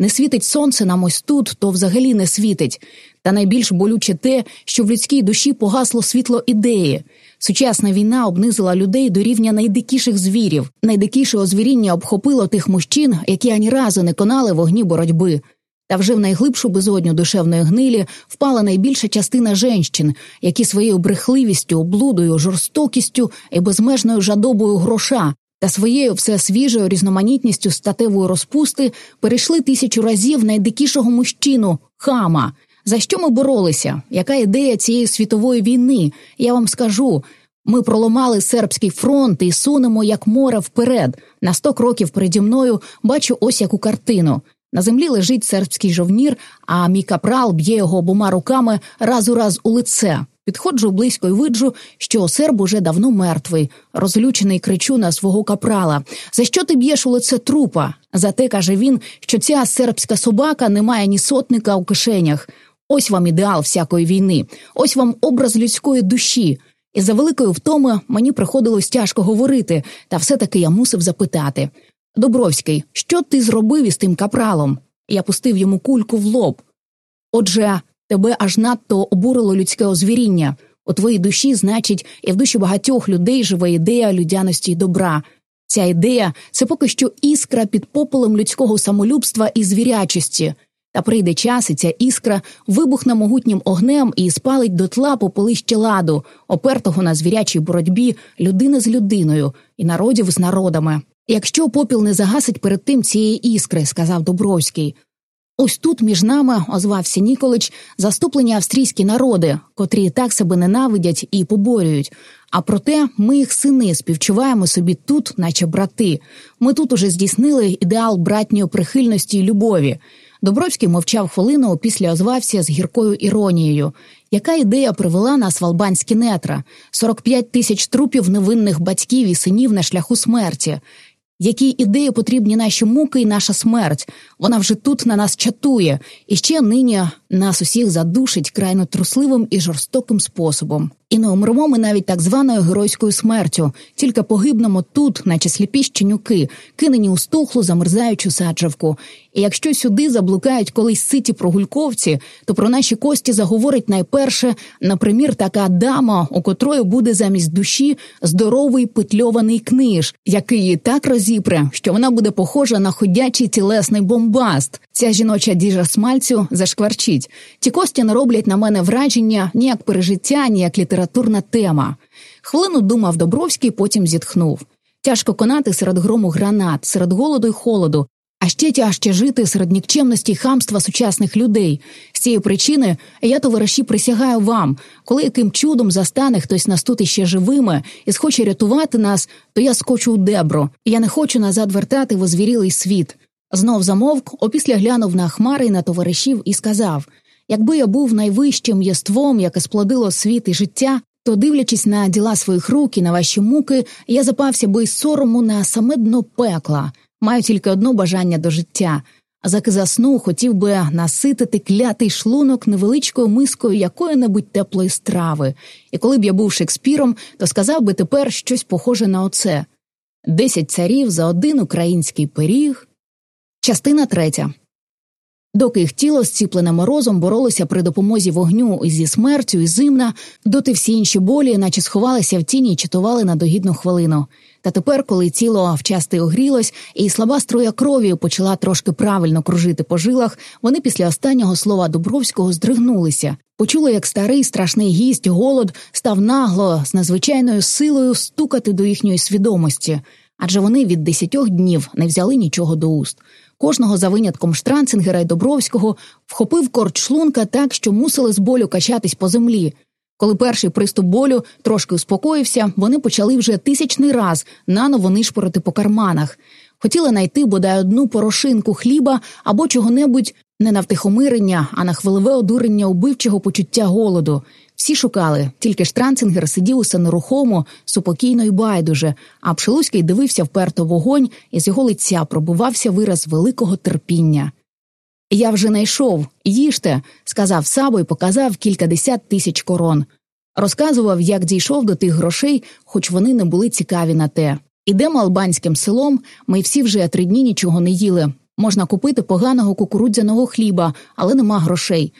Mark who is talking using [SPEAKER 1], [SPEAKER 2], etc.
[SPEAKER 1] Не світить сонце нам ось тут, то взагалі не світить. Та найбільш болюче те, що в людській душі погасло світло ідеї. Сучасна війна обнизила людей до рівня найдикіших звірів. Найдикіше озвіріння обхопило тих мужчин, які ані разу не конали вогні боротьби. Та вже в найглибшу безодню душевної гнилі впала найбільша частина женщин, які своєю брехливістю, облудою, жорстокістю і безмежною жадобою гроша та своєю все свіжою різноманітністю статевої розпусти перейшли тисячу разів найдикішого мужчину хама. За що ми боролися? Яка ідея цієї світової війни? Я вам скажу. Ми проламали сербський фронт і сунемо як море вперед. На сто кроків переді мною бачу ось яку картину. На землі лежить сербський жовнір, а мій капрал б'є його обома руками раз у раз у лице. Підходжу близько й виджу, що серб уже давно мертвий, розлючений кричу на свого капрала. За що ти б'єш у лице трупа? Зате каже він, що ця сербська собака не має ні сотника у кишенях. Ось вам ідеал всякої війни, ось вам образ людської душі. І за великою втоми мені приходилось тяжко говорити, та все таки я мусив запитати. Добровський, що ти зробив із тим капралом? Я пустив йому кульку в лоб. Отже, тебе аж надто обурило людське озвіріння. У твоїй душі, значить, і в душі багатьох людей живе ідея людяності й добра. Ця ідея це поки що іскра під попелем людського самолюбства і звірячості. Та прийде час, і ця іскра вибухне могутнім огнем і спалить дотла попелище ладу, опертого на звірячій боротьбі людини з людиною і народів з народами. Якщо попіл не загасить перед тим цієї іскри, сказав Добровський. Ось тут між нами озвався Ніколич заступлені австрійські народи, котрі так себе ненавидять і поборюють. А проте ми їх сини співчуваємо собі тут, наче брати. Ми тут уже здійснили ідеал братньої прихильності й любові. Добровський мовчав хвилину, після озвався з гіркою іронією. Яка ідея привела нас в албанські нетра? 45 тисяч трупів невинних батьків і синів на шляху смерті. Які ідеї потрібні наші муки і наша смерть? Вона вже тут на нас чатує, і ще нині нас усіх задушить крайно трусливим і жорстоким способом. І не умремо ми навіть так званою геройською смертю, тільки погибнемо тут, наче сліпі щенюки, кинені у стухлу замерзаючу саджавку. І якщо сюди заблукають колись ситі прогульковці, то про наші кості заговорить найперше, напримір, така дама, у котрої буде замість душі здоровий петльований книж, який її так розіпре, що вона буде похожа на ходячий тілесний бомбаст. Ця жіноча діжа смальцю зашкварчить. Ті кості не роблять на мене враження ні як пережиття, ні як літературна тема. Хвилину думав Добровський, потім зітхнув. Тяжко конати серед грому гранат, серед голоду й холоду, а ще тяжче жити серед нікчемності й хамства сучасних людей. З цієї причини я, товариші, присягаю вам, коли яким чудом застане хтось нас тут іще живими і схоче рятувати нас, то я скочу у дебро. Я не хочу назад вертати в озвірілий світ. Знов замовк, опісля глянув на хмари й на товаришів і сказав якби я був найвищим єством, яке сплодило світ і життя, то, дивлячись на діла своїх рук і на ваші муки, я запався би із сорому на саме дно пекла. Маю тільки одно бажання до життя. А заки засну, хотів би наситити клятий шлунок невеличкою мискою якої-небудь теплої страви, і коли б я був Шекспіром, то сказав би тепер щось похоже на оце десять царів за один український пиріг. Частина третя. Доки їх тіло, зціплене морозом, боролося при допомозі вогню зі смертю і зимна, доти всі інші болі, наче сховалися в тіні і читували на догідну хвилину. Та тепер, коли тіло вчасти огрілось, і слаба струя крові почала трошки правильно кружити по жилах, вони після останнього слова Дубровського здригнулися, почули, як старий страшний гість, голод став нагло з надзвичайною силою стукати до їхньої свідомості, адже вони від десятьох днів не взяли нічого до уст. Кожного за винятком Штранцингера й Добровського вхопив корч шлунка так, що мусили з болю качатись по землі. Коли перший приступ болю трошки успокоївся, вони почали вже тисячний раз наново нишпорити по карманах. Хотіли знайти бодай одну порошинку хліба або чого-небудь не на втихомирення, а на хвилеве одурення убивчого почуття голоду. Всі шукали, тільки Штранцингер сидів усе нерухомо, супокійно й байдуже, а Пшелуський дивився вперто вогонь, і з його лиця пробувався вираз великого терпіння. Я вже найшов, їжте, сказав Сабо і показав кількадесят тисяч корон. Розказував, як дійшов до тих грошей, хоч вони не були цікаві на те. Ідемо албанським селом, ми всі вже три дні нічого не їли. Можна купити поганого кукурудзяного хліба, але нема грошей.